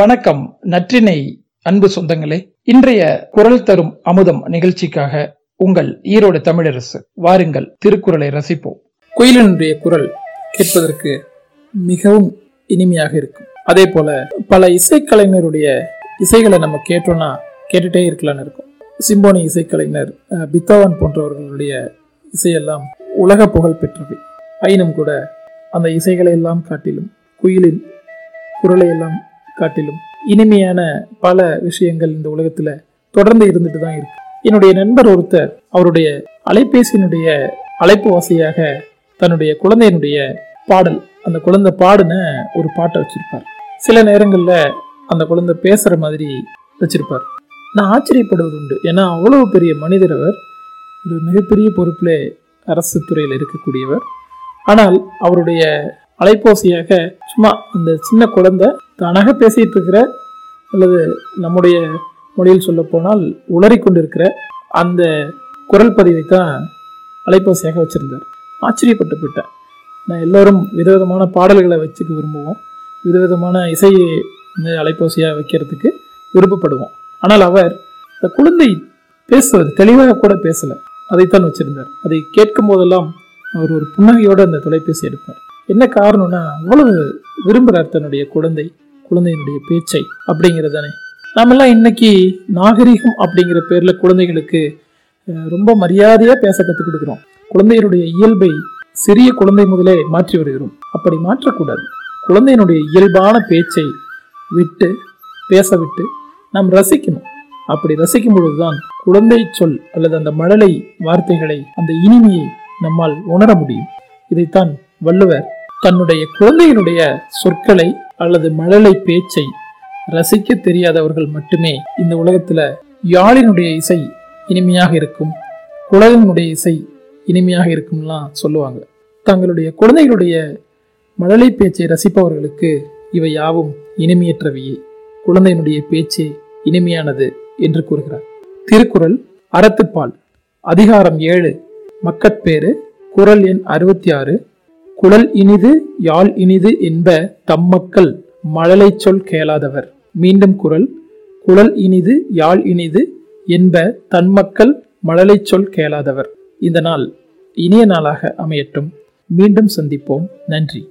வணக்கம் நற்றினை அன்பு சொந்தங்களே. இன்றைய குரல் தரும் அமுதம் நிகழ்ச்சிக்காக உங்கள் ஈரோடு தமிழரசு வாருங்கள் திருக்குறளை ரசிப்போம். குயிலனுடைய குரல் கேட்பதற்கு மிகவும் இனிமையாக இருக்கும். அதே போல பல இசைக்கலைஞருடைய இசைகளை நம்ம கேட்டோம்னா கேட்டுட்டே இருக்கலாம்னு இருக்கும். சிம்போனி இசைக்கலைஞர் பித்தவன் போன்றவர்களுடைய இசையெல்லாம் உலக புகழ் பெற்றவை. ஆயினும் கூட அந்த இசைகளை எல்லாம் காட்டிலும் குயிலின் குரலையெல்லாம் காட்டிலும் இனிமையான பல விஷயங்கள் இந்த உலகத்துல தொடர்ந்து இருந்துட்டு தான் இருக்கு. என்னுடைய நண்பர் ஒருத்தர் அவருடைய அலைபேசியினுடைய அழைப்பு வாசியாக தன்னுடைய குழந்தையினுடைய பாடல் அந்த குழந்தை பாடுன ஒரு பாட்டை வச்சிருப்பார். சில நேரங்களில் அந்த குழந்தை பேசுற மாதிரி வச்சிருப்பார். நான் ஆச்சரியப்படுவது உண்டு ஏன்னா அவ்வளவு பெரிய மனிதர் அவர். ஒரு மிகப்பெரிய பொறுப்பில் அரசு துறையில் இருக்கக்கூடியவர். ஆனால் அவருடைய அலைப்போசியாக சும்மா அந்த சின்ன குழந்தை தானாக பேசிட்டு இருக்கிற அல்லது நம்முடைய மொழியில் சொல்ல போனால் உளறி கொண்டிருக்கிற அந்த குரல் பதிவை தான் அலைபேசியாக வச்சிருந்தார். ஆச்சரியப்பட்டு போயிட்டேன் நான் எல்லோரும் விதவிதமான பாடல்களை வச்சுக்க விரும்புவோம். விதவிதமான இசையை வந்து அலைபேசியாக வைக்கிறதுக்கு விருப்பப்படுவோம். ஆனால் அவர் இந்த குழந்தை பேசுவது தெளிவாக கூட பேசலை. அதைத்தான் வச்சிருந்தார். அதை கேட்கும் போதெல்லாம் அவர் ஒரு புன்னகையோடு அந்த தொலைபேசி எடுப்பார். என்ன காரணம்னா அவ்வளவு விரும்புகிறார் தன்னுடைய குழந்தை குழந்தையினுடைய பேச்சை அப்படிங்கிறதானே நாமெல்லாம் இன்னைக்கு நாகரிகம் அப்படிங்கிற பேர்ல குழந்தைகளுக்கு ரொம்ப மரியாதையாக பேச கற்றுக் கொடுக்குறோம். குழந்தையினுடைய இயல்பை சிறிய குழந்தை முதலே மாற்றி வருகிறோம். அப்படி மாற்றக்கூடாது. குழந்தையினுடைய இயல்பான பேச்சை விட்டு பேச விட்டு நாம் ரசிக்கணும். அப்படி ரசிக்கும் பொழுதுதான் குழந்தை சொல் அல்லது அந்த மழலை வார்த்தைகளை அந்த இனிமையை நம்மால் உணர முடியும். இதைத்தான் வள்ளுவர் தன்னுடைய குழந்தையினுடைய சொற்களை அல்லது மழலை பேச்சை ரசிக்க தெரியாதவர்கள் மட்டுமே இந்த உலகத்துல யாழினுடைய இசை இனிமையாக இருக்கும் குழலினுடைய இசை இனிமையாக இருக்கும்லாம் சொல்லுவாங்க. தங்களுடைய குழந்தைகளுடைய மழலை பேச்சை ரசிப்பவர்களுக்கு இவை யாவும் இனிமையற்றவையே. குழந்தையினுடைய பேச்சே இனிமையானது என்று கூறுகிறார். திருக்குறள் அறத்துப்பால் அதிகாரம் ஏழு மக்கட்பேறு குரல் எண் அறுபத்தி ஆறு குழல் இனிது யாழ் இனிது என்ப தம்மக்கள் மழலை சொல் கேளாதவர். மீண்டும் குரல் குழல் இனிது யாழ் இனிது என்ப தன்மக்கள் மழலை சொல் கேளாதவர். இந்த நாள் இனிய நாளாக அமையட்டும். மீண்டும் சந்திப்போம். நன்றி.